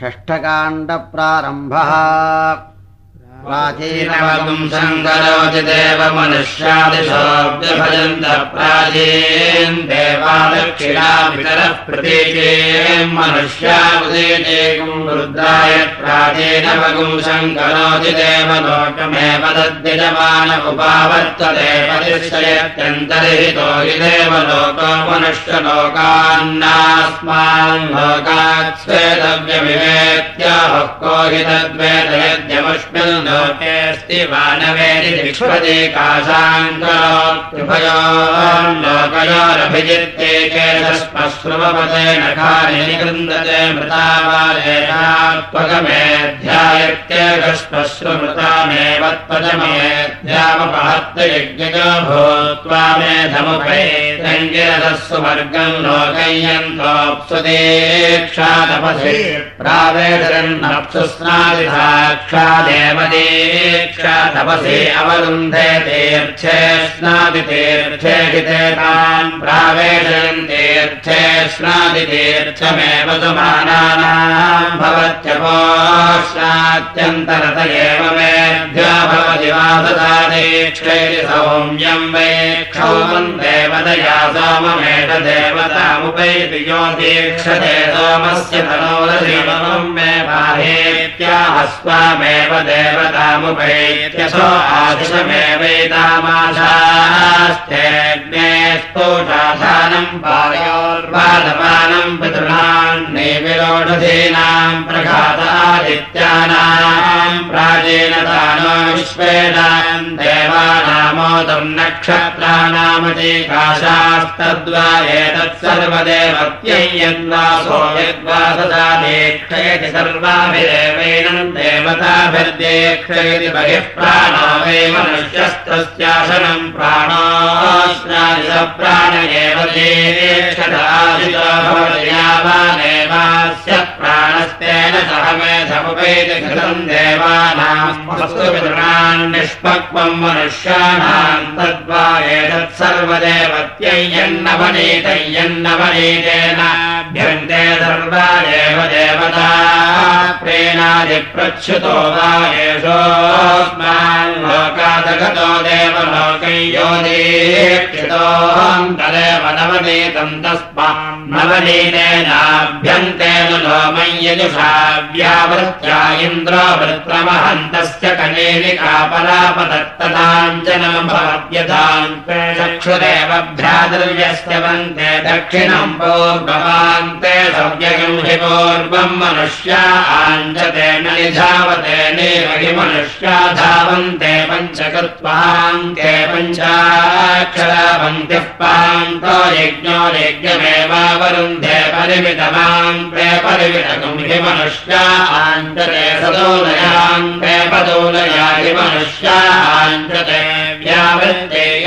षष्ठकाण्डप्रारम्भः प्राचीनवपुंसम् करोति देव मनुष्यादिशोऽभ्यभजन्त प्राचीन् देवादक्षिणापितरः प्रतीकेम् मनुष्यावदेकेकम् रुद्राय प्राचीनवपुंसम् करोति देव लोकमेव तद्यजमान उपावर्तते परिश्रयत्यन्तर्हितो हि तद्वेदयद्यमुष्मिन् लोकेऽस्ति केशस्पश्रुवपते नखानि निकृन्दते मृतावालेनात्मकमेऽध्यायत्येकस्पश्रुमृतामेव त्वजमेऽध्यामपहत्तयज्ञयो भूत्वा मेधमुपैरङ्गिरसस्सु वर्गम् लोकय्यन्तोऽप्सुदीक्षातपसि प्रावेदरन्नप्सुस्नादिसाक्षादेव दीक्षा तपसि अवरुन्धे तीर्थे स्नादितीर्थे हिते तान् प्रावेशयन् तीर्थे स्नादितीर्थमेव सुमानानाम् भवत्यपोष्णात्यन्तरत एव मेभ्यो भवति वासदा दीक्षैरि सौम्यम् वै क्षौमम् देवतया यो दीक्षते सोमस्य तनोरशिवम् मे बाहेत्याहस्वामेव देवतामुपैत्यसो आदिशमेवैतामाशास्तेऽग्ने स्तोषाधानम् पायोर्वादपानम् पितॄणान्नेविरोढधीनाम् प्रघातादित्यानाम् प्राचीनदानो विश्वेनाम् देवानामोदम् नक्षत्राणामतीकाशास्तद्वा एतत्सर्वदेवत्यै यद्वासो यद्वासदा दीक्षयति सर्वाभिदेवैनम् देवताभिर्देक्षयति बहिः प्राणो वै मनुष्यस्तस्यासनम् स प्राण एव दीक्षदादितो भवति यावानेवास्य प्राणस्तेन सह मेधमुपैति कृतम् देवानाम् निष्पक्वम् मनुष्याणाम् तद्वा एतत् सर्वदेवत्यै यन्नवनीतै यन्नवनीतेनाभ्यन्ते सर्वा एव देवता प्रेणादिप्रच्युतो वा लोमं यजुषा व्यावृत्या इन्द्रो कनेलिकापरापदत्तदाञ्जनम् भवत्यथाम् चक्षुरेव भ्रातृव्यस्य वन्ते दक्षिणम् पूर्ववान्ते सव्यगम् हि पूर्वम् मनुष्या मनुष्या धावन्ते पञ्चकृत्वान्ते पञ्चाक्षरावन्त्यः पान्तो यज्ञो यज्ञमेवावरुन्धे परिमितमान्ते परिमितकम् हि मनुष्या आञ्जते सदोलयान्ते पदोलया हि मनुष्या आञ्जते व्यावृत्ते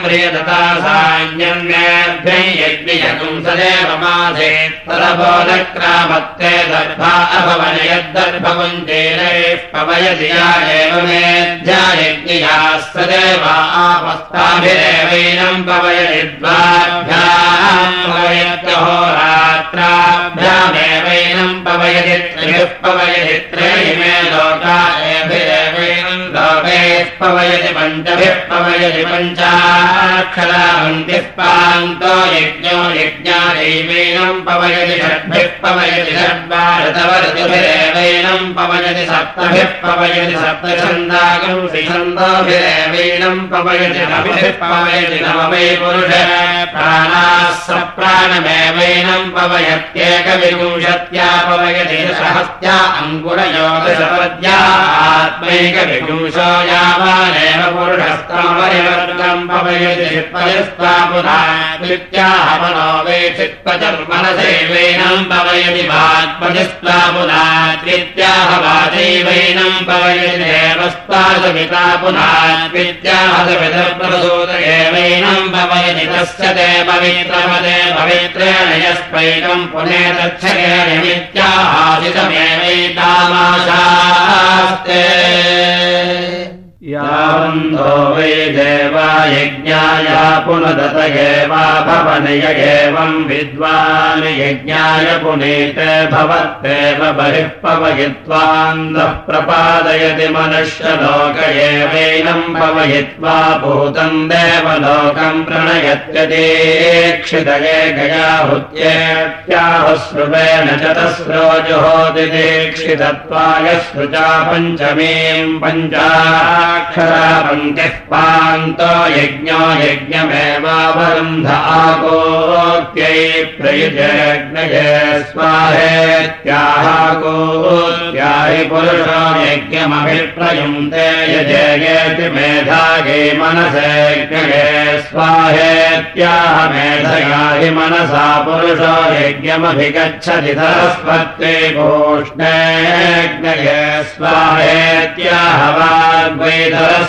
मित्रत्वायेन्द्रो वृत्रमहन् भ्यम् प्रियदता सान्यन्येभ्यम् यज्ञयकुम् सदेव माधे तरबोधक्रामत्ते दर्भा अभवन यद्दर्भकुञ्जेनैः पवयति या एव यज्ञयाः पवयति द्वाभ्याम् पवयत्यहोरात्राभ्यामेवैनम् पवयति त्रयः पवयति त्रयिमे लोकैः पवयति पञ्चभिः पवयति पञ्चाक्षरावन्तिः पान्तो यज्ञो यज्ञादैवैनम् पवयति षड्भिः पवयति षड्वारतवऋतुभिरेवैनम् पवयति सप्तभिः पवयति सप्तछन्दागम् श्रीछन्दोभिरेवैनम् पवयति नभिः पवयति नवमै पुरुष प्राणाः सप्राणमेवैनम् पवयत्येकविंशत्या पवयति आत्मैकविंशो यावानेव पुरुषस्तमपरिवर्गम् पवयति चित्पयस्त्वा पुनः कृत्याहमनो वे चित्पचर्मनसैवैनम् पवयति वाग्पतिस्त्वा पुनः कृत्याह वाचैवैनम् पवयति देवस्त्वासविता पुनः कृत्याह सवितप्रसूत एवैनम् पवयति तस्य ते पवित्रमते पवित्रेण यस्पैकम् पुनेतच्छये निमित्याहासितमेवैतामाशास्ते बन्धो वै देवा यज्ञाय पुनदत एवा भवनय एवम् विद्वान् यज्ञाय पुनीते भवत्येव बहिः पवयित्वान्दः प्रपादयति मनुष्यलोक एवैनम् पवयित्वा भूतम् देवलोकम् प्रणयत्यदीक्षितये गयाहुत्येत्याहुश्रुवेण चतस्रोजुहोति दीक्षितत्वाय सृजा पञ्चमीम् पञ्चाक्षरा पङ्क्तिः पान्तो यज्ञो यज्ञमेवावरुन्ध आगोत्यै प्रयुजज्ञये स्वाहेत्याहागोत्याहि पुरुषो यज्ञमभिप्रयुङ्क्ते यजयेति मेधागे मनसेज्ञये स्वाहेत्याह मेधया हि मनसा पुरुषो यज्ञमभिगच्छति सरस्वत्यै भूष्णेज्ञये स्वाहेत्याह वाग्वै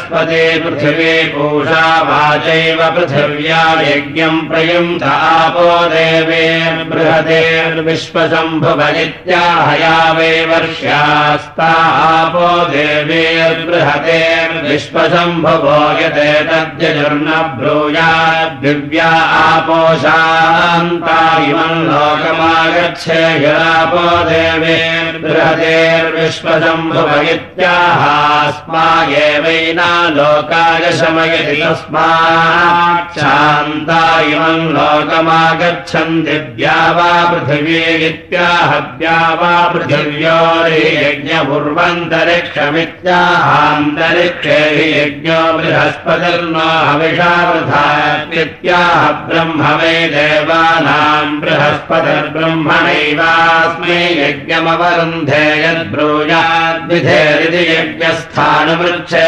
सरस्वती पृथिवी पूषा वाचैव पृथिव्या यज्ञम् प्रयुङ्क्त आपो देवे बृहदेर्विश्वशम्भुव इत्याहया वै वर्ष्यास्ता आपो देवेर्बृहदेर्विश्वशम्भुवो यते तद्यजुर्न ब्रूयाद्दिव्या आपोशान्ता इमम् लोकमागच्छे यदापो देवेर्बृहदेर्विश्वशम्भुव इत्याहास्मा एवैना लोकाय शमयति तस्मात् शान्ता इमम् लोकमागच्छन् दिव्या वा पृथिवी इत्याहद्या वा पृथिव्योर्यज्ञपूर्वन्तरिक्षमित्याहान्तरिक्षे हि यज्ञो बृहस्पतिर्नो हविषा वृथात्याह ब्रह्म वै देवानाम् बृहस्पतिर्ब्रह्मणैवास्मै यज्ञमवरुन्धे यद्ब्रूयाद्विधेरिति यज्ञस्थानमृच्छे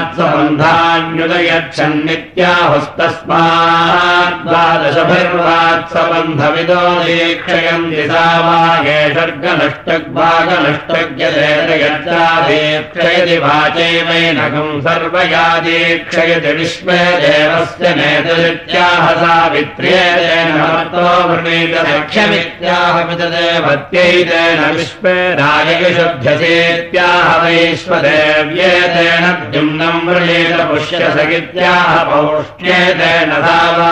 द्वादशवात्सबन्धान्युदयच्छन्नित्याहस्तस्मात् द्वादशभिर्वात्सबन्धविदो दीक्षयन्ति सा वा ये षड्गनष्टग्भागनष्टग्यदेक्षयति वाचैवैनकम् सर्वया दीक्षयति विश्वे देवस्य नेतरित्याह सावित्र्येतेन मर्तो वृणीतलक्ष्यमित्याहमितदेवत्यैतेन विश्वे राजविशुभ्यसेत्याह वैश्वदेव्येतेन द्युम्नम् पौष्ण्येतेन सा वा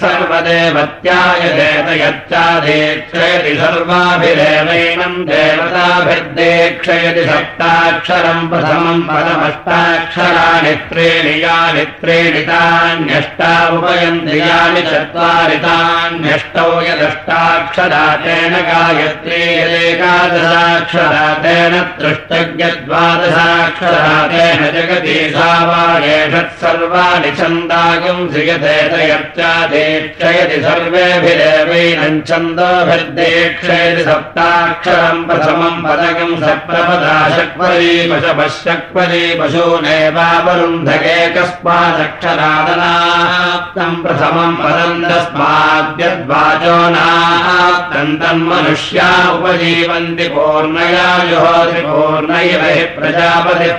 सर्वदेवत्यायदेत यच्चादीक्षयति सर्वाभिरेवैनम् देवताभिर्देक्षयति सप्ताक्षरम् प्रथमम् पदमष्टाक्षराणि त्रीणि यानि त्रीणि तान्यष्टा उपयन्ति यानि चत्वारि तान्यष्टौ यदष्टाक्षरातेन गायत्री यदेकादशाक्षरातेन तृष्टज्ञद्वादशाक्षरातेन जगति श्रियतेत यच्चादीक्षयति सर्वेभिरेवैनम् छन्दोभिर्देक्षयति सप्ताक्षरम् प्रथमम् पदकम् सप्रपदा शक्वरी पशपशक्वरी पशूनेवावरुन्धकेकस्मादक्षरादनाप्तम् प्रथमम् पदम् तस्माद्यद्वाचो नाप्तम् तन्मनुष्या उपजीवन्ति पूर्णया हि प्रजापतिः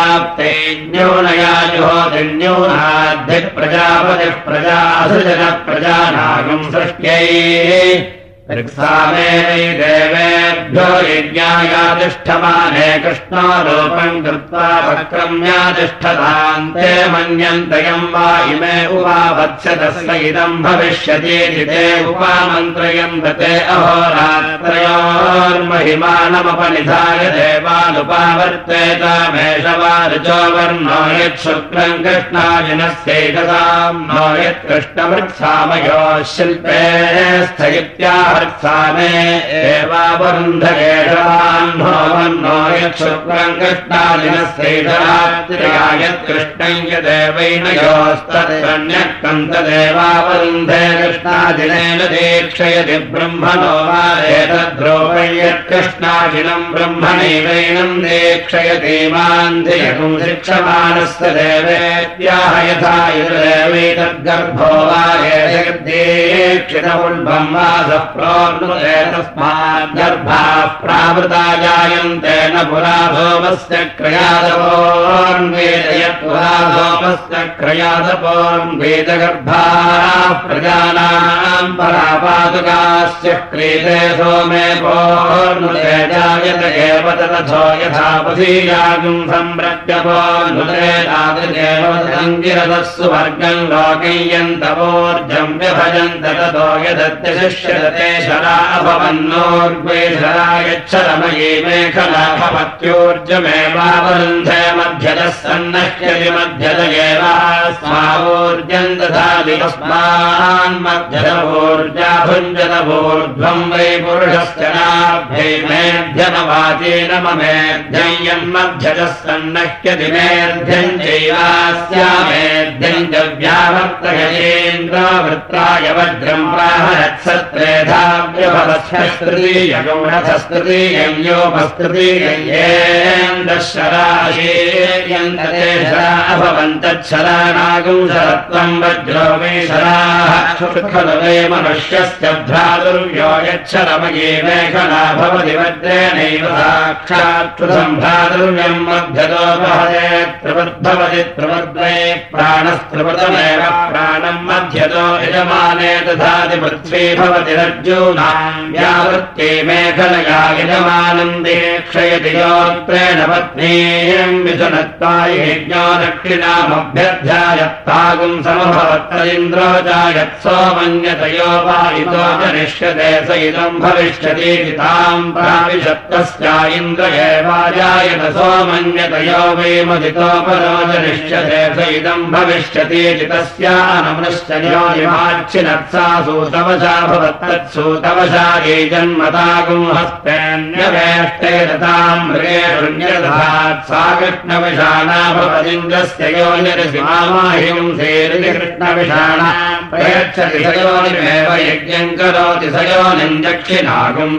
प्रजापतेराप्ते न्यूनया जुहोति न्यूनाद्धिः प्रजापतिः प्रजासृजन प्रजानागम् सृष्ट्यै ऋक्सामेवै देवेभ्यो यज्ञायातिष्ठमाने कृष्णो रूपम् कृत्वा वक्रम्यातिष्ठतान्ते मन्यन्तयम् वा इमे उपावत्स्यतस्य इदम् भविष्यतीति ते उपामन्त्रयम् ते अहोरात्रयोर्महिमानमपनिधाय देवानुपावर्तेतामेष वा ऋचो वर्णो यत् शुक्रम् कृष्णाजिनस्यैकताम् नो यत्कृष्णमृत्सामयोः शिल्पे स्थगित्याह वर्त्सामे एवावरुन्धकेशवाह्नो यच्छुक्रम् कृष्णादिनस्यैतरात्रियायत्कृष्णम् यदेवैन योस्तन्यः कन्तदेवावरुन्धे कृष्णादिनेन दीक्षयति ब्रह्मणो वा दीक्षयति मान्धियकुम् शिक्षमाणस्य देवेत्याह यथा यदेवैतद्गर्भो वा वा स तस्मात् गर्भाः प्रावृता जायन्ते न पुरा भोमस्य क्रयादपोन्वेदयत् पुरा भोमस्य क्रयादपोन्वेदगर्भाः प्रजानाम् परापादुकास्य क्रीते सोमे पोर्नुते जायत एव तथो यथापधीयागुम् सम्रक्ष्यपोर्नुते तादृशेव सङ्गिरतः सुवर्गम् लोकय्यन्तवोर्जम् व्यभजन्त ततो यदत्यशिष्यते शरा अभवन्नोर्ग्वे शरा यच्छरमयी मेखला भवत्योर्जमेवावरुन्धे मध्यतः सन्नह्यति मध्यत एवास्मावोर्जम् दधाति तस्मान् मध्यतवोर्जा भुञ्जतवोर्ध्वम् वै पुरुषस्य नाभ्यै मेध्यमवाचेन ममेध्यम् यन्मध्यतः सन्नह्यति मेध्यम् चैवास्यामेध्यम् च व्यावर्तयेन्द्रावृत्ताय वज्रम् प्राहरत्सत्रेधाव्यभवस्यस्तृतीयगौणथस्तृतीयम् योपस्तृतीयेन्दशराशेर्यन्ततेशराभवन्तच्छरानागुंसरत्वम् वज्रो मे शराः खलु वै मनुष्यस्य भ्रातुर्यो यच्छरमये मेखला भवति वज्रेणैव साक्षात्कृतम् भ्रातुर्यम् मध्यतोपहते त्रिवद्भवति त्रिवद्वै प्राणस्त्रिवृतमेव प्राणम् मध्यतो यजमाने दधाति पृथ्वी भवति व्यावृत्ते मेखलया यजमानम् दीक्षयति योत्रेण पत्नीम् मिथुनत्वाय यज्ञो दक्षिणामभ्यध्यायत्तागुम् समभवत्तरिन्द्रो जायत् सोमन्यतयो वायितो जनिष्यते स इदम् भविष्यतीति ताम् प्राविशत्तस्या इन्द्र एवाजायत सोमन्यतयो वै मदितोपरो जनिष्यते स इदम् भविष्यतीति तस्या नमृश्चयोनिमाच्छिनत्सा सूतवशा भवत्तत्सूतवशा ये जन्मतागुम् हस्तेऽन्यवेष्टे रताम् मृगेरुण्यदधात् सा कृष्णविषाणा भवदिन्द्रस्य सेरिति कृष्णविषाणा प्रयच्छति सयोनिमेव यज्ञम् करोति सयोनिम् दक्षिणागुम्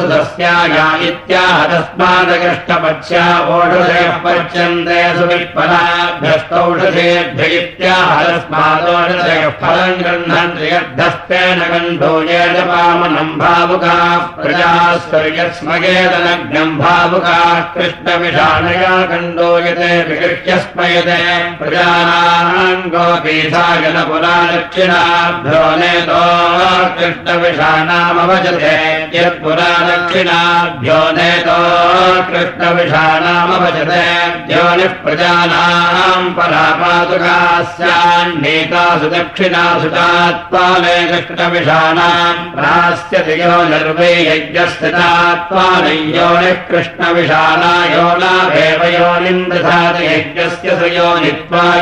सुधस्याया इत्याह तस्मादकृष्टपत्स्या ओषधयः पच्यन्ते सुवित्पलाभ्यस्तौषधेभ्य इत्याह तस्मादोषधयः फलम् गृह्णन्ति यद्धस्तेन गण्ठो येजपामनम् भावुकाः प्रजास्वर्यस्मगेदनग्नम् भावुकाः कृष्णविषाणया खण्डोयते विकृष्य स्मयते प्रजानाम् गोपीठाय न पुरा दक्षिणाभ्यो नेतो कृष्णविषाणामभजते यत्पुरा दक्षिणाभ्यो नेतो कृष्णविषाणामभजते योनिः प्रजानाम् परापादुकास्यान्नेतासु दक्षिणासु चात्मा मे कृष्णविषाणाम् प्रास्यति यो निर्वे यज्ञस्थितात्मा योनिः कृष्णविषाणा यो नाभेव योनिन्द्रधाति यज्ञस्य स योनित्वाय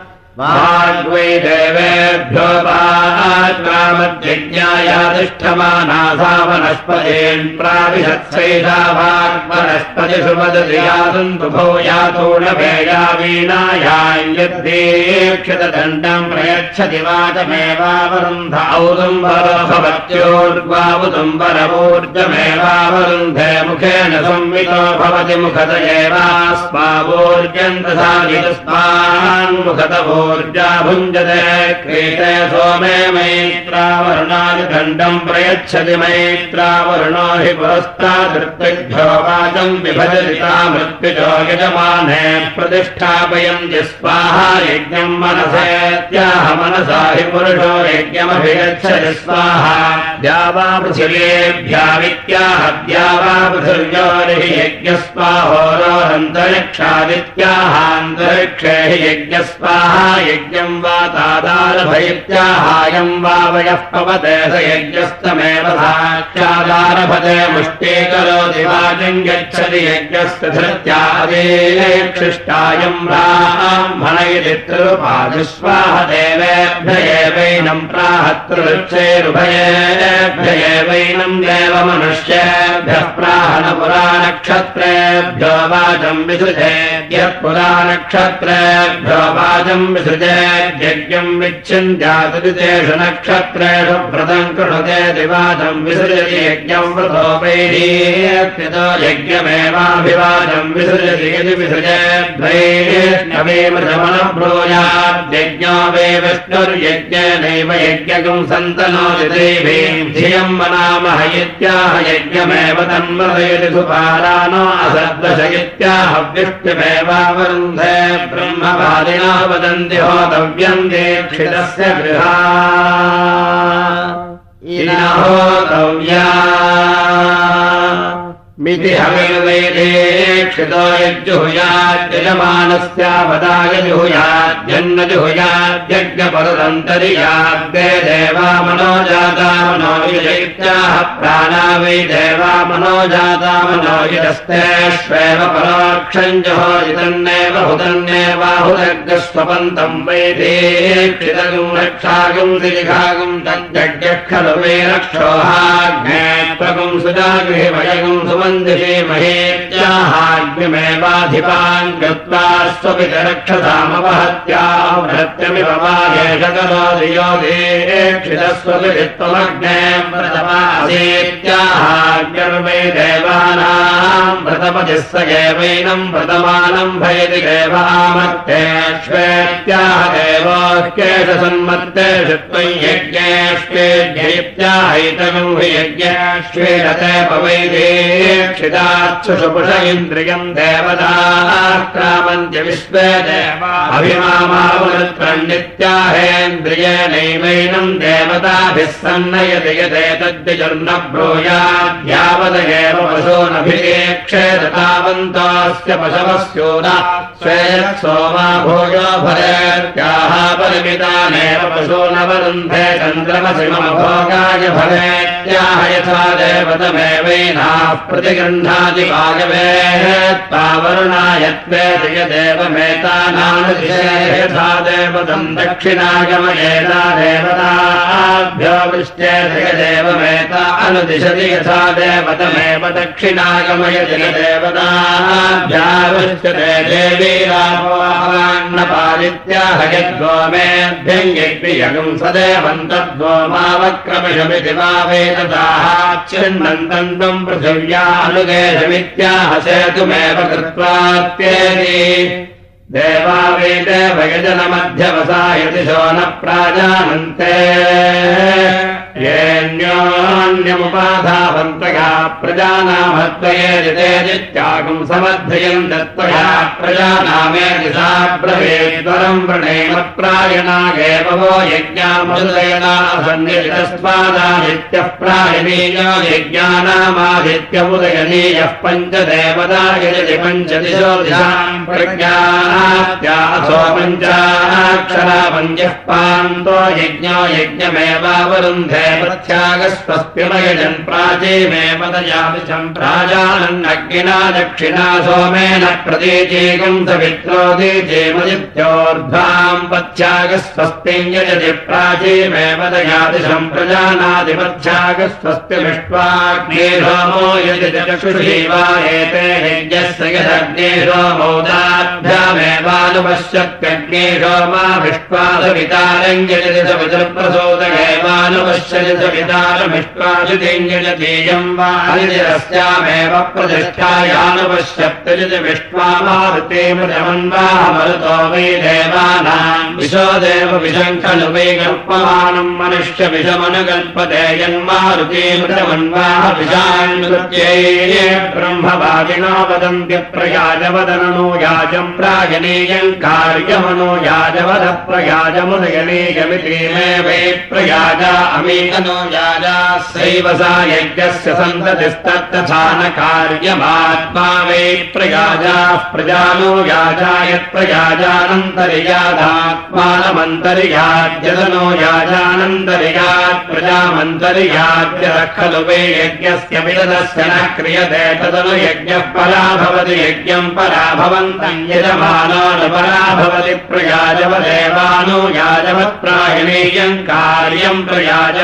वाग्वै देवेभ्यो वाग्रामज्ञायातिष्ठमानासा वनस्पतीन् प्राविशत्सैषा वाग्वनस्पतिषु वदति यातन्तु भो यातो न भेया वीणायाञ्यद्धीक्षितदण्डम् प्रयच्छति वाचमेवावरुन्ध औदुम्बरो भवत्योर्ग्वावुदुम्बरवूर्जमेवावरुन्धे मुखेन संवितो भवति मुखत दधाति तस्मान्मुखतवो ऊर्जा भुञ्जते क्रीते सोमे मैत्रावरुणादिखण्डम् प्रयच्छति मैत्रावरुणो हि पुरस्तादृत्तिभ्यो वाचम् विभजतिता मृत्युजो यजमाने प्रतिष्ठापयन्ति स्वाहा यज्ञम् मनसेत्याह मनसा हि पुरुषो यज्ञमभिगच्छति स्वाहा। द्यावा पृथिव्येभ्यावित्याह द्यावा पृथिव्योरिः यज्ञस्वाहोरोरन्तरिक्षादित्याहान्तरिक्षे हि यज्ञस्वाहा यज्ञम् वा तादारभयत्याहायम् वा वयः पवते स यज्ञस्तमेव साक्षादारभते मुष्टे करोति वाजम् गच्छति यज्ञस्य धृत्यादेक्षिष्टायम् ब्राह्मण इति त्रिरुपाजुस्वाह देवेभ्य एवैनम् प्राहतृक्षैरुभयेभ्य एवैनम् देवमनुष्येभ्यः प्राहन पुराणक्षत्रेभ्यो वाचम् विसृजेद्यः पुराणक्षत्रेभ्यो वाचम् विसृजेद्यज्ञम् विच्छिन्त्यादितेषु नक्षत्रेषु व्रतम् कृणुते दिवाचम् विसृजति यज्ञम् व्रतो वैरीयतो यज्ञमेवाभिवाचम् विसृजति यदि विसृजेद्वैर्नवेमृतमनब्रूयाद्यज्ञो वे विष्णुर्यज्ञेनैव यज्ञकम् धियम् वनामह इत्याह यज्ञमेव तन्मदयति सुपारानो असद्वश इत्याह विष्णुमेवावरुन्धे ब्रह्मवादिना वदन्ति होतव्यम् दीक्षितस्य गृहा। होतव्या जुहुयाद्यज्ञपरदन्तर्याद्ये देवा मनोजाता मनोयुजैत्याः प्राणा वै देवा मनोजाता मनोयुजस्तेष्वेव परोक्षम् जुहोजितन्नेव हुतन्नेवाहुदग्स्वपन्तम् वैदेक्षितगुम् रक्षागुम् दिलिखागुम् तज्जज्ञः खलु वै रक्षोहाग्ने त्वगुम् सुजागृहिभयगुम् सुमन् न्दे महेत्याहाग्निमेवाधिपान् कृत्वा स्वपित रक्षतामवहत्याहत्यमिव वादेश करोति योगेक्षितस्वपित्वमग्ने व्रतमासेत्याहाग्निर्वै देवानाम् व्रतपतिः स एवैनम् व्रतमानम् भयति सन्मत्तेषु त्वयि यज्ञेष्वेद्यैत्याहैतगम् हि यज्ञेष्वेरते पवैदे क्षिताक्षुषुपुष इन्द्रियम् देवताक्रामन्त्य विश्वे देवा अभिमामावृत्रणित्याहेन्द्रियेणैवैनम् देवताभिः सन्नयति यदेतद्विजर्न ब्रूयाद्यावदेव पशूनभिरेक्षेत तावन्तोऽस्य पशवस्योन सोमा वा भोजो भवेत्याः परिमितानेव पशूनवरुन्धे चन्द्रमसिमभोगाय भवेत्याह यथा देवतमेवैनाः प्रतिगृह्णाति वायवेत्तावरुणायत्वे यदेवमेतानानुशेषथा देवतम् दक्षिणागमयेता देवताभ्यो वृष्टे अनुदिशति यथा देवतमेव दक्षिणागमयति यज्ञयगम् सदेवम् तद्गोमावक्रमिषमिति वा वेदताः चिन्नन्तम् त्वम् पृथिव्यानुगेशमित्याह सेतुमेव कृत्वात्येति। देवावेदेवयजनमध्यवसायति शो न प्राजानन्ते येऽन्योन्यमुपाधावन्तया प्रजानामद्वयेदितेजित्यागम् समर्थयम् दत्त्वया प्रजानामेति सा ब्रवेद्वरम् व्रणेमप्रायणागेव वो यज्ञामदयना सन्नितस्मादादित्यः प्रायणीयो यज्ञानामादित्यमुदयनीयः दिशाम् प्रज्ञात्यासो पञ्चाक्षरा पञ्चः पान्तो यज्ञो यज्ञमेवावरुन्धे प्रत्यागस्वस्तिमयजन् प्राचीमेव दयामिषम् प्राजानन्नग्निना दक्षिणा सोमेन प्रतीचीकम् सवित्रोदीचेमदित्योर्ध्वाम् पथ्यागस्वस्तिम् यजति प्राचीमेव दयादिशम् प्रजानादिपथ्यागस्वस्तिमिष्ट्वाग्नेहोमो यजति चक्षुषी वा एते यज्ञस्य यदग्नेहोमोदाभ्यामेवानुपश्यत्यग्नेहोमाभिष्ट्वा सवितारम् यजति सवितुप्रसोदगेवानुपश्यति वा हरिरस्यामेव प्रतिष्ठायानुपश्यत्यजति विष्ट्वामारुते मृतमन्वाह मरुतो वै देवानाम् विशो देव विषम् खलु वै कल्पमानम् मनुष्य विषमनुकल्पते यन्मारुते मृतमन्वाह विषान्कृत्यै ब्रह्मवादिनो वदन्त्यप्रयाजवदननो याजम् प्रायणीयम् कार्यमनो याजवद प्रयाजमुदयनीयमिति मे वै प्रयाजा सैव सा यज्ञस्य सन्ततिस्तत्तथा न कार्यमात्मा वै प्रयाजाः प्रजानो याजा यत्प्रयाजानन्तर्यादात्मानमन्तर्याद्यदनो याजानन्तर्यात् प्रजामन्तर्याद्य खलु वै यज्ञस्य विदस्य न क्रियते तदनु यज्ञः परा भवति यज्ञम् परा भवन्तम् यजमानानुपरा भवति प्रयाजवदेवानो याजवत्प्रायणीयम् कार्यम्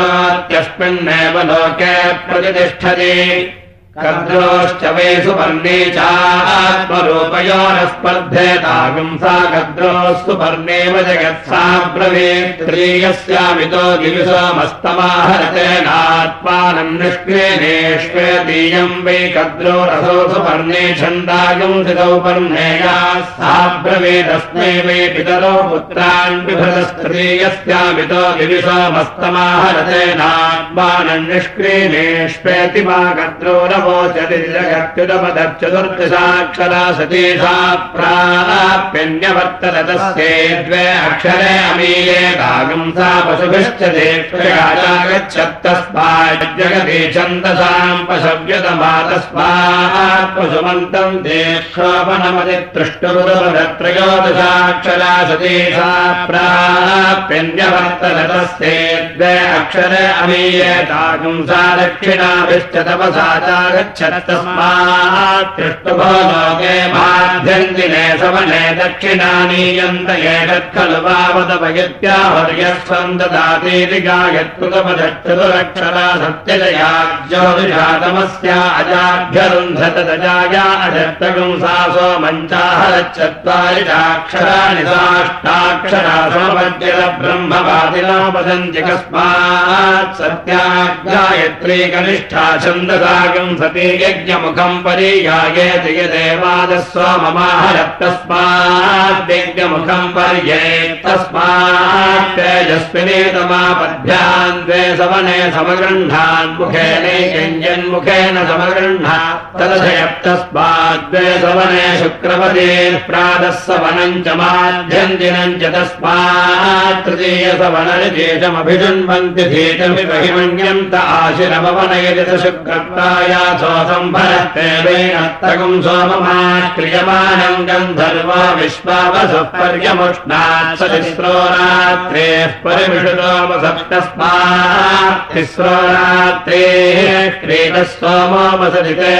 करोत्यस्मिन्नेव लोके प्रतिष्ठति कद्रोश्च वै सुपर्णे चात्मरूपयोरस्पर्धेतागुंसा कद्रोः सुपर्णेव जगत्सा ब्रवीत्रीयस्यामितो दिविसोमस्तमाहरतेनात्मानम् निष्क्रियेष्वेदीयम् वै कद्रोरसौ सुपर्णे छन्दागुंसितौ पर्णेया सा ब्रवीदस्मै वै पितरो पुत्रान् बिभृतस्त्रीयस्यामितो दिविसोमस्तमाहरतेनात्मानम् निष्क्रियेष्वेति मा कद्रोरव चतुर्दशाक्षरा सतीशा प्राप्यन्यवर्तरतस्ये द्वे अक्षरे अमीये भागंसा पशुभिश्च देक्षयागच्छत्तस्मात् जगति छन्दसाम् पशव्यतमा तस्मात् देक्षोपणमतितृष्टुरुदत्रयोदशाक्षरा सतीशा प्राप्यन्यवर्तरतस्ये द्वे अक्षरे अमीये तागुंसा दक्षिणाभिश्च तपसा गच्छतस्मात् तृष्टुभो लोके माध्यन्दिने सवने दक्षिणानीयन्त एतत् खलु वावदपयत्याहुर्यस्वम् ददातीति गायत्कृतपदक्षतुरक्षरा सत्यजया ज्योतिषातमस्या अजाभ्यरुन्धत दजाया अजत्तगुं सा सोमञ्चाहरच्चत्वारि चाक्षराणि साष्टाक्षरा समपद्यत ब्रह्मवादिनापसन्ति कस्मात् सत्यागायत्री कनिष्ठा छन्दसागम् यज्ञमुखम् पर्यायेति यदेवादः सोममाहरत्तस्मात् यज्ञमुखम् पर्ये तस्मात् तेजस्विने तमापद्भ्यान् द्वे सवने समगृह्णान् मुखेन यञ्जन्मुखेन समगृह्णा तदधयप्तस्मात् द्वे सवने प्रातः सवनम् च माध्यन्दिनम् तस्मात् तृतीयसवननिदेशमभिषण्वन्ति शुक्रप्रायासोऽसम्भरत्तेवेनत्तकम् सोममाक्रियमाणम् गन्धर्वा विश्वावसः पर्यमुष्णात् स तिस्रो रात्रेः परिमिषुतोमसप्तस्मात् तिस्रो रात्रेः क्रीडः सोमोपसति ते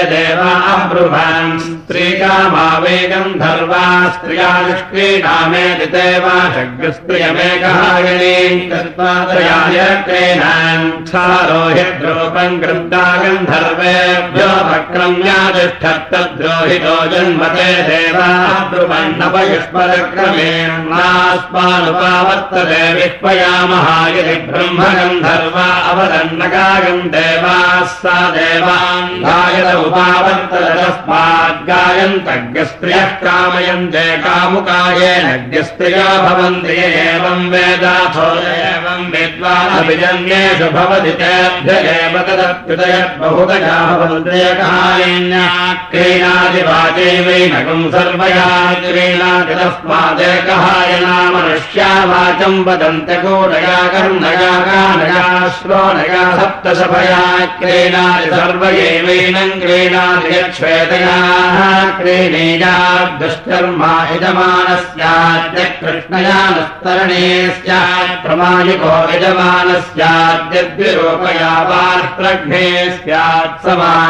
वे गन्धर्वा स्त्रिया निष्क्रीडामेति देवा शग्रस्त्रियमेकहायणी तत्पात्रयाय क्रीणान् क्षारोहिद्रूपम् कृता गन्धर्वेभ्यो वक्रम्यातिष्ठत्तद्रोहितो जन्मते देवाब्रुवन्नपयुष्मरक्रमेणास्मानुपावर्तते विह्वयामः यदि ब्रह्मगन्धर्वा अवदन्नगायम् देवाः सा देवान् गायत उपावर्तत तस्माद्गायन्तज्ञस्त्रियः कामयन्ते कामुकायेनज्ञस्त्रिया भवन्ति एवम् वेदाथो एवम् विद्वानभिजन्येषु भवति तेभ्य एव तदप्युदयद्बहुतया भवन्त्यकालिन्या क्रीणाति तस्मादेकहाय नामनुष्या वाचम् वदन्त्यकोडया कर्णया कानया श्रोणया सप्तशभया क्रीणाति सर्वयैवैनम् क्रीणाति यच्छ्वेतयाः क्रीणीया दुष्कर्मा यजमानस्याद्य कृष्णया नस्तरणे स्यात् प्रमायुको यजमानस्याद्यद्विरूपया वार्प्रघ्ने स्यात् समान्यञ्जनीयात्तम्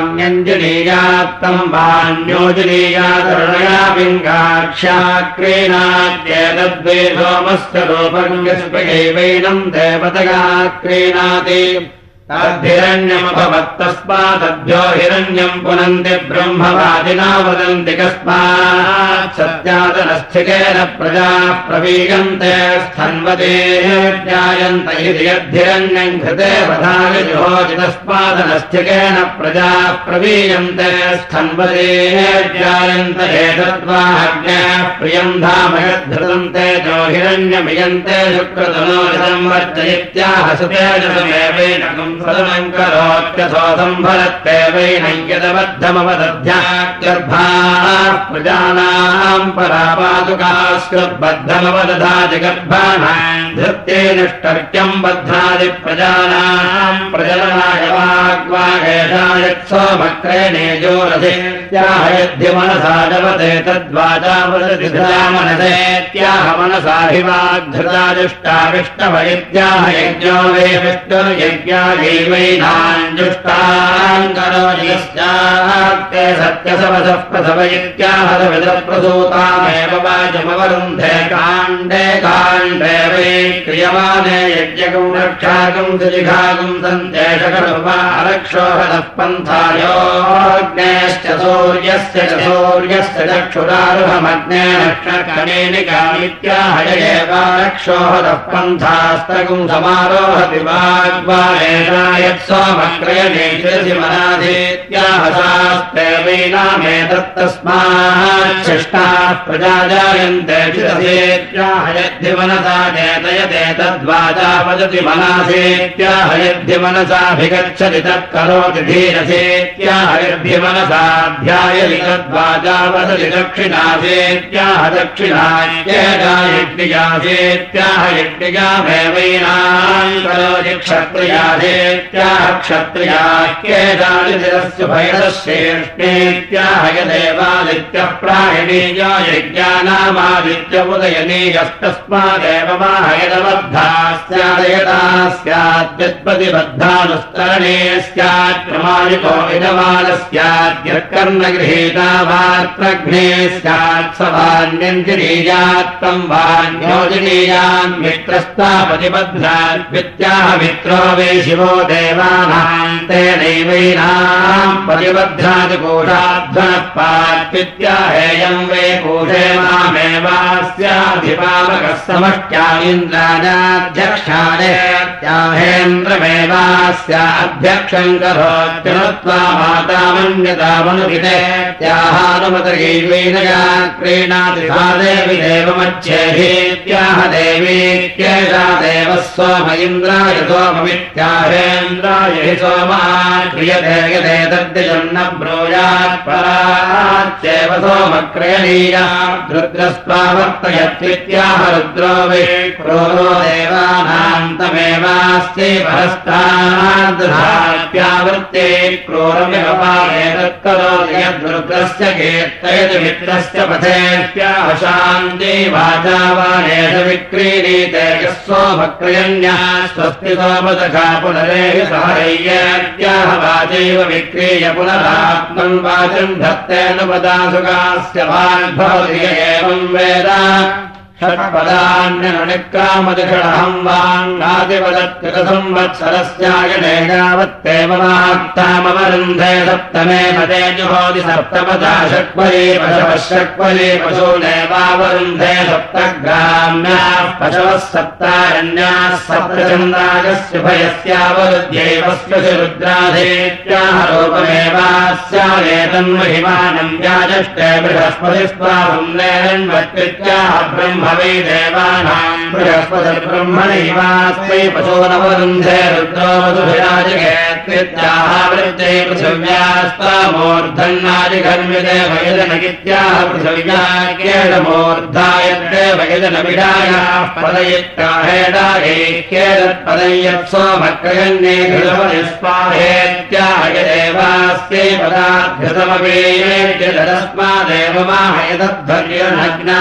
वान्योजनीयातरुणया पिङ्गाक्ष्या क्रीणात्येतद्वे सोमस्य रूपम् यस्पयैवैनम् देवतया क्रीणाति तद्धिरण्यमभवत्तस्मादभ्यो हिरण्यम् पुनन्ति ब्रह्मवादिना वदन्ति कस्मात् सत्यादनस्थिकेन प्रजा प्रवीयन्ते स्थन्वते ज्ञायन्त इति यद्धिरण्यम् घृते वधानिजुहोजितस्मादनस्थिकेन प्रजा प्रवीयन्ते स्थन्वते ज्ञायन्त एतद्वाज्ञः प्रियम् धाम यद्धृतन्ते जो हिरण्यमियन्ते शुक्रतनो वर्जयित्याह सुतेजसमेवैनकम् सदनम् करोत्यथो सम्भरत्तेवैनैयदबद्धमवदध्यागर्भाः प्रजानाम् धृत्येनिष्टर्क्यम् बध्नादि प्रजानाम् प्रजलनाय वाग्वागेषायत्सोमक्रेणेजोरथेत्याह यद्धिमनसा जवते तद्वाजा वदति धृजामनसेत्याह मनसा हि वाग्धृताजुष्टाविष्टवैत्याह यज्ञो वे वाचमवरुन्धे काण्डे काण्डे वै क्रियमाणे यज्ञकम् रक्षाकम् सुजिघाकम् सन्देशकरुपारक्षोहदः पन्थायोग्नेश्च सूर्यस्य च सूर्यस्य चक्षुरारुहमग्ने नक्षकमेनिकामित्याहयेवारक्षोहदः पन्थास्तकम् समारोहति यत्साभ्रय नेत्रस्य मनाधे वाग्वारेषा यत्सोमक्रयणेशि मनाधेत्याहसास्तेवैनामेतत्तस्माच्छिष्टाः प्रजा जायन्ते चिरसेत्याहयद्धिमनसा चेतयते तद्वाचा वदति मनासेत्याहयद्धिमनसाभिगच्छति तत्करोति धीरसेत्याहयद्धिमनसाध्यायति तद्वाचा वदति दक्षिणासेत्याह दक्षिणायज्ञायज्ञियासेत्याह यज्ञियामेवैनाम् करोति क्षत्रियासेत्याह क्षत्रियाह्येदादिरस्य भयश्रेष्ठेत्याह यदेवादित्यः प्रायणीय यज्ञानामादित्य उदयनीयस्तस्मादेव माहयदबद्धा स्यादयता स्याद्यत्प्रतिबद्धानुस्तरणे स्यात् प्रमाणिको विदमान स्याद्यत्कर्णगृहीता वात्रघ्ने स्यात् सवान्यञ्जनीयात् तम् वान्योजनीयान् मित्रस्तापतिबध्नात् वित्याह मित्रो वे शिवो देवानाम् तेनैवैनाम् पात्वित्याहेयम् वे कोषे मामेवास्याधिपावकः समष्ट्यामिन्द्राजाध्यक्षारेत्याहेन्द्रमेवास्याध्यक्षम् करोत्यनुत्वा मातामन्यतामनुहिते त्याहानुमतगैर्वैनया क्रीणाति सा देवि देवीत्येषा देवः सोम इन्द्राय सोममित्याहेन्द्राय हि सोमा क्रियते यते तद्दिजन्न ब्रूयात् पराच्चैव सोमक्रयणीया रुद्रस्त्वावर्तयत्वित्याह रुद्रो वै क्रोरो देवानाम् तमेवास्ति परस्ताद्धाप्यावृत्ते क्रोरमिवपायेतत्करोति यद्रुद्रस्य कीर्तयति मित्रस्य पथेऽप्याह शान्ति वाचा वाणेष विक्रीणीते यः सोमक्रयण्या स्वस्ति सहरय्याह वाचैव पुनरात्मम् वाचम् धत्तेऽनुपदासुकास्य वाग्भवति य एवम् वेद षट्पदान्यनुनिक्रामदिषडहम् वाङ्गादिपदत्कृतसंवत्सरस्यायनेगावत्तेव वाक्तामवरुन्धे सप्तमे पदे जुहोति सप्तपदा षट्परी पशवः षट्परी पशूनेवावरुन्धे सप्तग्राम्याः पशवः सप्तारण्याः सप्तचन्द्रागस्य भयस्यावरुध्यैवस्य रुद्राधेत्याह रूपमेवास्यादेतन्महिमानम् व्याजष्टे बृहस्पतिस्त्वाहम् नेरण्वत्कृत्याह ब्रह्म वै देवानाम् बृहस्पतिर्ब्रह्मणैवास्मै पशो नवरुन्धे रुद्रो मधुभिराजगेत्याह वृत्ते पृथिव्यास्तामूर्धन्नादिघर्मिते भयजनगित्याह पृथिव्या केडमूर्धायत्ते भयजनविडायाः पदयित्ताहेडायैक्येतत्पदयत्सोमक्रयन्ये घृतपरिस्पाहेत्याह यदेवास्यै पदाघृतमपि तस्मादेव माहयतध्वर्यनग्ना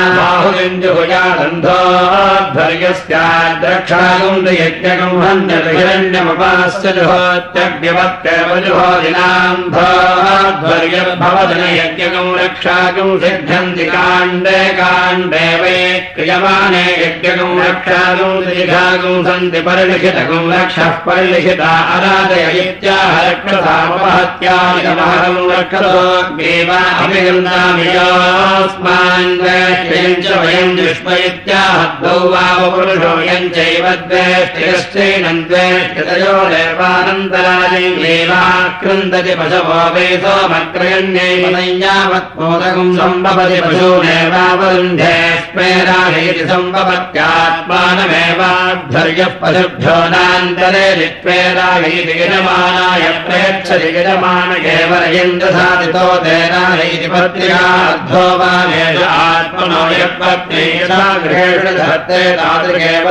जुहोत्यग्निवत्येव जुहोदिनान्धोध्वर्यभवदन यज्ञकम् रक्षाकम् सिद्ध्यन्ति काण्डे काण्डे वै क्रियमाणे यज्ञकम् रक्षाकम् दीघाकम् सन्ति परिलिखितकम् रक्षः परिलिखिता अराधय इत्याह रक्षसामपहत्यामिदमहरम् रक्षतोऽग्नेवा अभिगन्धामि योऽस्मान् च वयम् दुष्म इत्याहद्वौ वावपुरुषो यम् चैव द्वेष्टिरश्चैनम् द्वेष्टितयो देवानन्तराजैवाक्रन्दति पशवो वै सोमक्रयण्यैव यावत्मोदकम् सम्भवति पशूनेवावरुन्धे स्मेराहैति सम्भवत्यात्मानमेवाध्वर्यः पशुभ्यो नान्तरे लित्वेराहैति गिरमाणाय प्रयच्छति गिरमाण पत्र्याद्धो वा आत्मनो यत्पत्नी गृहेषु धत्ते तादृगेव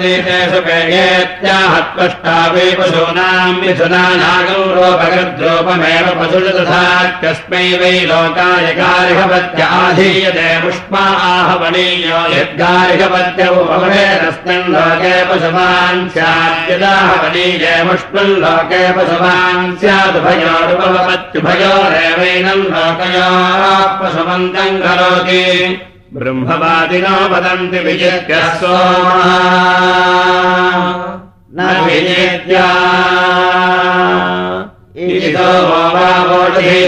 तेषु पेयेत्याहत्पष्टा वै पशूनाम् मिथुनानागौ रोपगद्रोपमेव पशुषु तथा कस्मै वै लोकाय गार्हवत्याधीयते पुष्पा आहवनीयो यद्गार्हवत्यौ भवेदस्मिन् लोके पशुमान् स्याद्यदाहवनीये पुष्पम् लोके पशुमान् स्यादुभयोरुपवत्युभयोरेवैनम् लोकयोः पशुमन्तम् करोति ब्रह्मवादिनो वदन्ति विजित्य सोमा। न विजित्या। ोषधीनागम् राजातस्मिन्नम्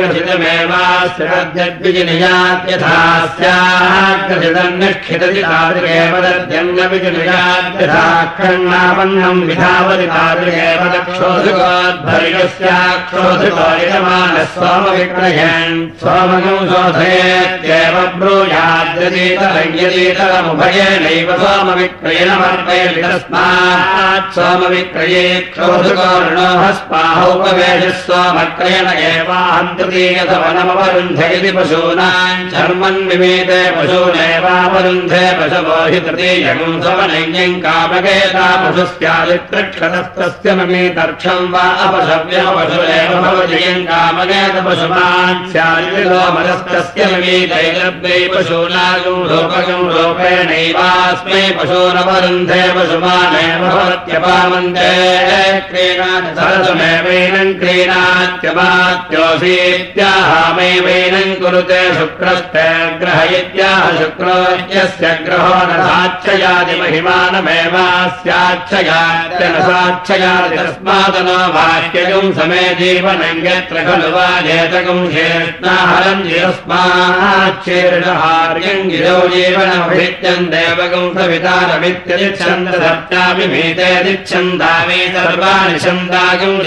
ग्रथितमेवास्यद्विजनियात्यथा स्याग्रथितम् निष्ठितति तादृगेव दद्यन्नविजनियात्यथा खण्डापन्नम् विधावति तादृगेव दक्षोधुकोद्भर्गस्याक्षोधुको यजमानः सोमविक्रयन् सोमगम् शोधयेत्येव ब्रूयाद्यतीतरयतीतरमुभयेनैव सोमविक्रयणमर्पयति तस्मात् सोमविक्रये क्षोधुकोर्णोहस्पाहोपवेशः सोमक्रयण एवाहन्तृतीयसवनमवरुन्धयति पशूनाम् शर्मन् विमेते पशूनेवावरुन्धे पशवो हि तृतीयगम् सवनैन्यम् कामकेता पशुस्यादित्रक्षतस्तस्य ममीतर्क्षम् वा अपशव्यपशुरेव भवजयम् कामकेत पशुमान् स्यादिलोमरस्तस्य ममीतैलब्दै पशूनागम् रूपकम् रूपेणैवास्मै पशूनवरुन्धे पशुमानेव भवत्यपामन्ते क्रीणासमेवैनम् क्रीणात्यमात्योऽसीत्याहामैवैनम् कुरुते शुक्रस्ते ग्रह इत्याह शुक्रो यस्य ग्रहो न न तस्मादनो वाक्यगम् समे जीवनम् यत्र खलु वा जेतकम् शेष्णाहरम् जिरस्माच्छीर्णहार्यम् गिरौ जीवनमभित्यम् देवकम् सवितारमित्यच्छन्दसत्याभिमीतेदिच्छन्दामि सर्वाणि छन्दागम्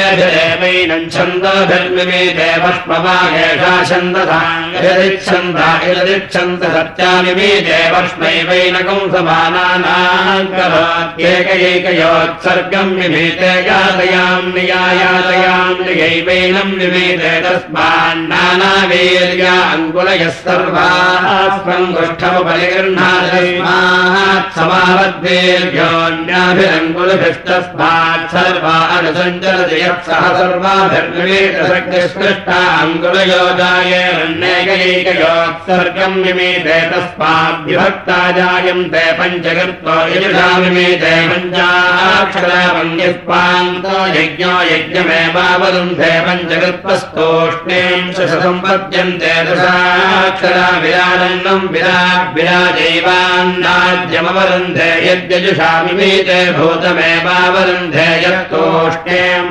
सर्वेभिरेवैनम् छन्दोभिर्मिमीते भस्मवागेषा छन्दसाङ्गदिच्छन्दा इददिच्छन्द सत्यामिमीते भस्मैवैनकम् समानानाम् करोत्येकैकयोत्सर्गम् मिमीते यातयाम् नियायातयाम् नियैवैनम् मिमीते तस्मान्नानावीर्या अङ्कुलयः सर्वास्मङ्गुष्ठमुपरिगृह्णात् समावद्वीर्योऽन्याभिरङ्कुलभिस्तस्मात् सर्वा अनुसञ्चरति यत्सह सर्वाभिर्निमीतशक्तिस्पृष्टा अङ्कुलयोजायेरन्यैकैकयोत्सर्गम् मिमीते तस्माद्विभक्ता जायन्ते पञ्चकृत्वो यजुषा मिमीते पञ्चाक्षरापङ्गस्पान्तो यज्ञो यज्ञमेवावरुन्धे पञ्चकृत्वस्तोष्णेम् सम्पद्यन्ते दशाक्षरा विराजन्नम् विराट् विराजैवान्नाद्यमवरुन्धे यद्यजुषा मिमीते भूतमेवावरुन्धे यत्तोष्णेम्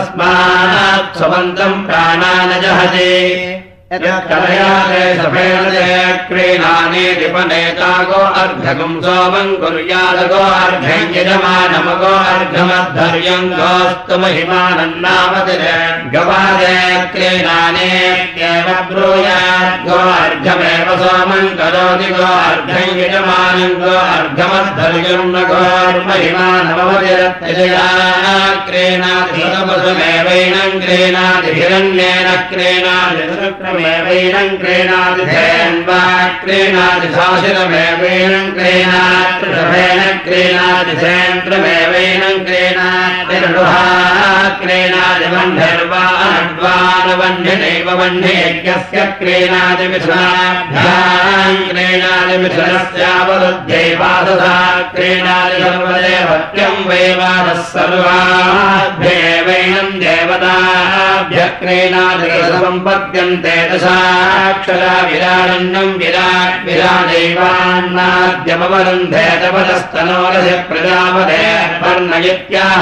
तस्मात् स्वन्तम् प्राणानजहति क्रीणानेतिपनेतागो अर्घकम् सोमम् कुर्यादगो अर्घम् यजमानमगो अर्घमद्धर्यम् गोस्तु महिमानन्नामतिरे गवादे क्रीणानेत्येव ब्रूयात् गो अर्घमेव सोमम् करोति गो अर्घम् यजमानम् गो अर्घमद्धर्यम् न गोर्महिमानमवतिरत्यजया क्रीणाति सर्वसुमेवैनम् क्रीणातिभिरण्येन क्रीणाति ैनम् क्रीणादिधेन्वा क्रीणादिशाशिरमेवैनम् क्रीणात्रिषभेन क्रीणादिधेन्द्रमेवैनम् क्रीणातिरुहा क्रीणादिवह्निर्वानवह्निनैव वह्नियज्ञस्य क्रीणादिमिथुनाभ्याम् क्रीणादिमिथुनस्यावरुध्ये वाससा क्रीणादिसर्वदेवत्यम् वैवादः सर्वाभ्येवैनम् देवताभ्य क्रीणादिसम्पद्यन्ते दशाक्षरा विराडन्नम् विराट् विराजैवान्नाद्यमवरुन्धे तपदस्तनोरस्य प्रजापदे वर्णयित्याह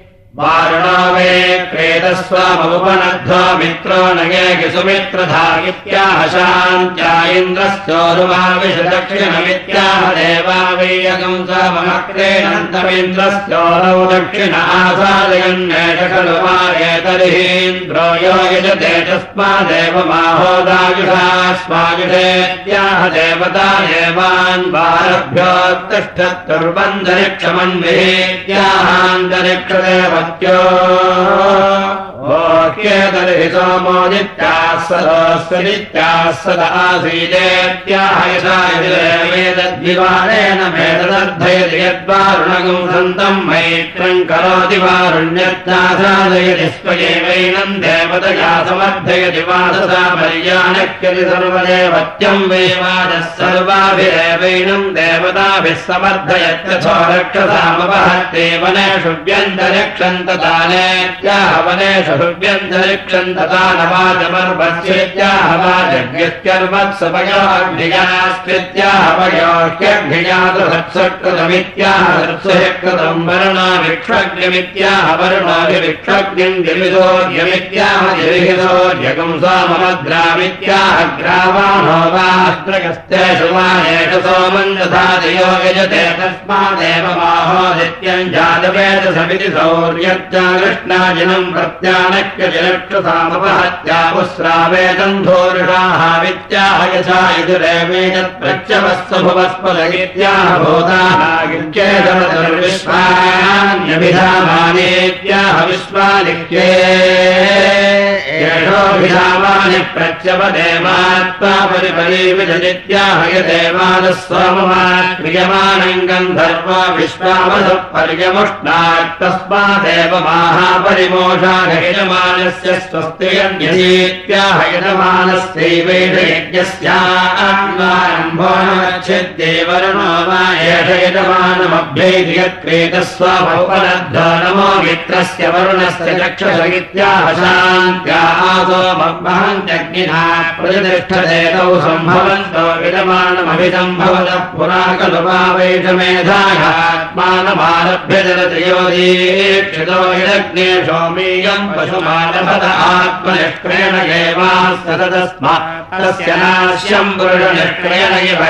वारुणो वे प्रेतस्वामुपनद्धो मित्रो नगे सुमित्रधायित्याह शान्त्या इन्द्रस्योरुमाविषदक्षिणमित्याह देवा वैयगम् समक्रेणन्तमिन्द्रस्योरौ दक्षिण आसादयन्नेष खलु मारे तर्हीन्द्रो यो यजते तस्मादेव माहोदायुषा स्वायुषेत्याह देवता देवान् बालभ्योत्तिष्ठत्कुर्वन्तरिक्षमन्विहेत्याहान्तरिक्षदेव सदोऽस्वदित्याः सदासीदेत्याहयसायवेदद्विवारेण भेददर्थयति यद्वारुणगम् सन्तम् मैत्रम् करोति वारुण्यत्यासादयति स्वयेवैनम् देवतया समर्थयति वाससा पर्यानक्यति सर्वदेवत्यम् वैवादः सर्वाभिरेवैनम् देवताभिः समर्थयत्यथो रक्षसामवहत्ते वनेषु व्यन्तरिक्षन्तदानेत्याह वनेषु व्यन्तरिक्षन्तता नवाजमर्भस्यत्याहवाजज्ञस्यर्वत्सपयोग्नियास्त्याहवयोह्यग्निजातुहत्सकृतमित्याह कृतम् वर्णाभिक्षग्निमित्याह वर्णाभिविक्षग्निम् दिविदोर्यमित्याह दिविहितोर्यगम् साममग्रामित्याह ग्रावाणो वास्त्रगस्तेषु मानेषु सोमम् तथा दियो यजते तस्मादेव माहोदित्यम् जातवेद समिति सौर्यत्या कृष्णाजिनम् प्रत्या चाणक्यजनक्षसामपहत्यापुस्रावेदन्धोरुषाः वित्याह यथा यजुरेवेदत्प्रत्यवस्व भुवस्पदगित्याह भूताविश्वान्यभिधामानेत्याह विश्वालिख्ये यशोभिधामानि प्रत्यवदेवात्मा परिपरीविदनित्याह यदेवादः सोममा क्रियमाणम् गन्धर्वा विश्वावधः पर्यमुष्णात्तस्मादेव माहापरिमोषा यजमानस्य स्वस्तियन्यतीत्याहयजमानस्यैवेष यज्ञस्याम्भोच्छिद्देवरणो वा एष यजमानमभ्यैति यत्क्रेतस्वभौपनद्धो नमो मित्रस्य वरुणस्य शान्त्यासो मग्महन्त्यग्निना प्रतिष्ठदेतौ सम्भवन्तो यजमानमभिसम्भवतः पुरा खलु वा वैषमेधायात् आत्मानमारभ्य जलत्रयोदीक्षितो विदग्ने सोमीयम् पशुमानभत आत्मनिष्क्रेण एवास्ततस्मात् तस्य नाश्यम् पुरुषनिष्क्रेण इव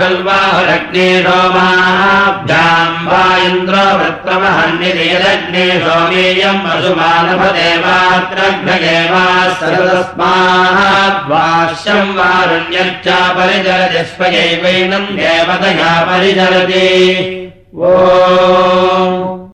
खल्वाहरग्ने सोमाभ्याम् वा इन्द्रो वृत्रमहन्निति यदग्ने सोमीयम् पशुमानभदेवात्रघ्न एवास्ततस्मात् वाश्यम् वारुण्यच्चा परिचरति स्वयैवैनम् देवतया परिचरति ओ